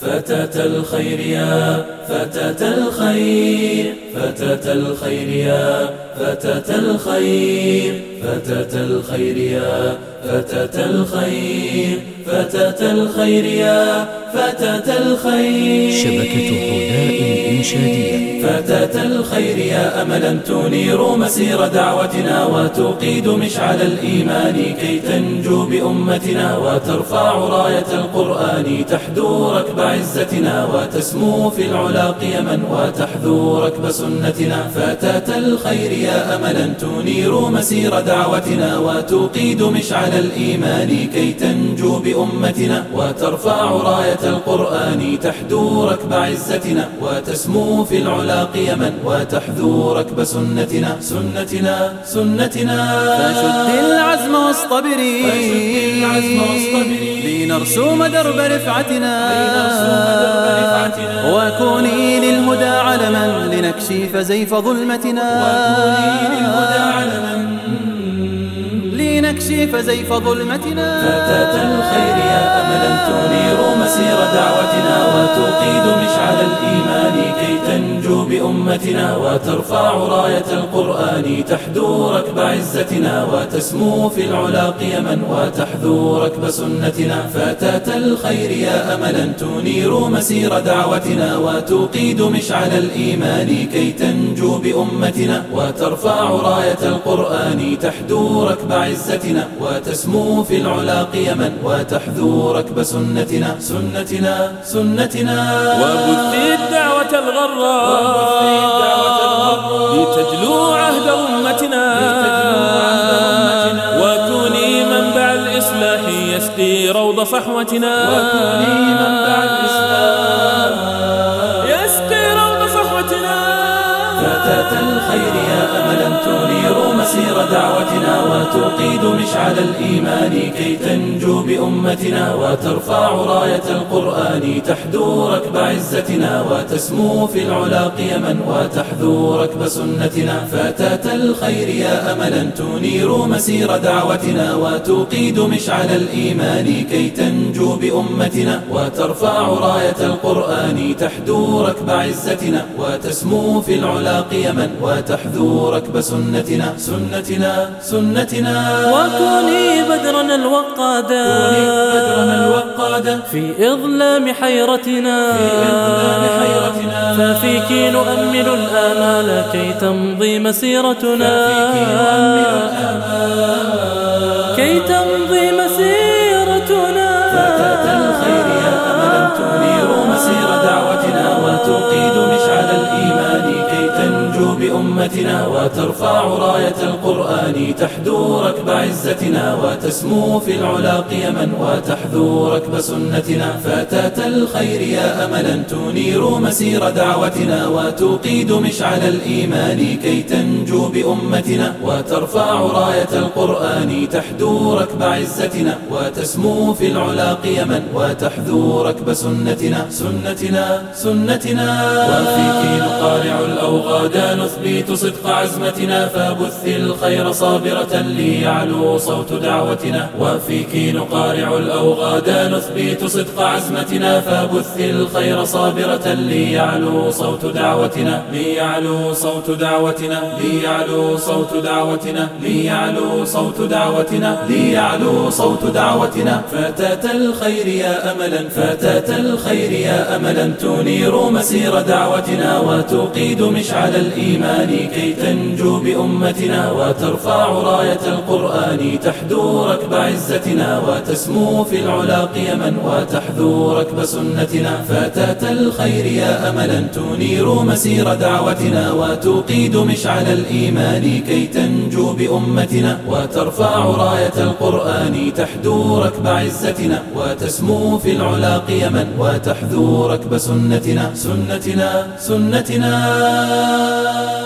فتاة الخير يا فتاة الخير فتاة الخير يا فتاة الخير فتاة الخير يا فتاة الخير فتاة الخير يا فتاة الخير. شبكة هداء الإنشادية فتاة الخير يا أملا تنير مسير دعوتنا وتقيد مشعل الإيمان كي تنجو بأمتنا وترفع راية القرآن تحدو ركب عزتنا وتسمو في العلا قيما وتحذو ركب سنتنا. فتاة الخير يا أملا تنير مسير دعوتنا وتقيد مشعل الإيمان كي تنجو بأمتنا وترفع راية القرآن تحدو ركب عزتنا وتسمو في العلا قيما وتحذو ركب سنتنا سنتنا سنتنا. فشد العزم واصطبري فشد العزم واصطبري لنرسوم درب رفعتنا. وكوني للهدى علما لنكشف زيف ظلمتنا. وكوني للهدى علما. لنكشف زيف ظلمتنا. فتاة الخير يا أملا تنير مسير دعوتنا وتقيد مشعل الإيمان كي تنجو بأمتنا وترفع راية القرآن تحدو ركب عزتنا وتسمو في العلا قيما وتحذو ركب سنتنا. فتاة الخير يا أملا تنير مسير دعوتنا وتقيد مشعل الإيمان كي تنجو بأمتنا وترفع راية القرآن تحدو ركب عزتنا. وتسمو في العلا قيما وتحذو ركب سنتنا سنتنا سنتنا. وبث الدعوة الغراء. لتجلو عهد أمتنا. وكوني منبع الإصلاح يسقي روض صحوتنا وكوني منبع الإسلام يسقي روض صحوتنا فتاة الخير يا مسير دعوتنا وتقيد مشعل الإيمان كي تنجو بأمتنا وترفع راية القرآن تحدو ركب عزتنا وتسمو في العلا قيما وتحذو ركب سنتنا فتاة الخير يا أملا تنير مسير دعوتنا وتقيد مشعل الإيمان كي تنجو بأمتنا وترفع راية القرآن تحدو ركب عزتنا وتسمو في العلا قيما وتحذو ركب سنتنا سنتنا سنتنا. وكوني بدرنا الوقادا كوني بدرنا الوقادا في إظلام حيرتنا. في إظلام حيرتنا. ففيك نؤمل الآمال كي تمضي مسيرتنا. فيك نؤمل الآمال. كي تمضي مسيرتنا وترفع راية القرآن تحدو ركب عزتنا وتسمو في العلا قيما وتحذو ركب سنتنا فتاة الخير يا أملا تنير مسير دعوتنا وتقيد مشعل الإيمان كي تنجو بأمتنا. وترفع راية القرآن تحدو ركب عزتنا وتسمو في العلا قيما وتحذو ركب سنتنا سنتنا. سنتنا وفيك نقارع الأوغاد نثبت صدق عزمتنا فبث الخير صابرة ليعلو صوت دعوتنا. وفيك نقارع الأوغاد نثبت صدق عزمتنا فبث الخير صابرة ليعلو صوت دعوتنا. ليعلو صوت دعوتنا ليعلو صوت دعوتنا ليعلو صوت دعوتنا ليعلو صوت دعوتنا. فتاة الخير يا أملا فتاة الخير يا أملا تنير مسير دعوتنا وتقيد مشعل الإيمان كي تنجو بأمتنا وترفع راية القرآن تحدو ركب عزتنا وتسمو في العلا قيما وتحذو ركب سنتنا. فتاة الخير يا أملا تنير مسير دعوتنا وتقيد مشعل الإيمان كي تنجو بأمتنا وترفع راية القرآن تحدو ركب عزتنا وتسمو في العلا قيما وتحذو ركب سنتنا. سنتنا سنتنا. love.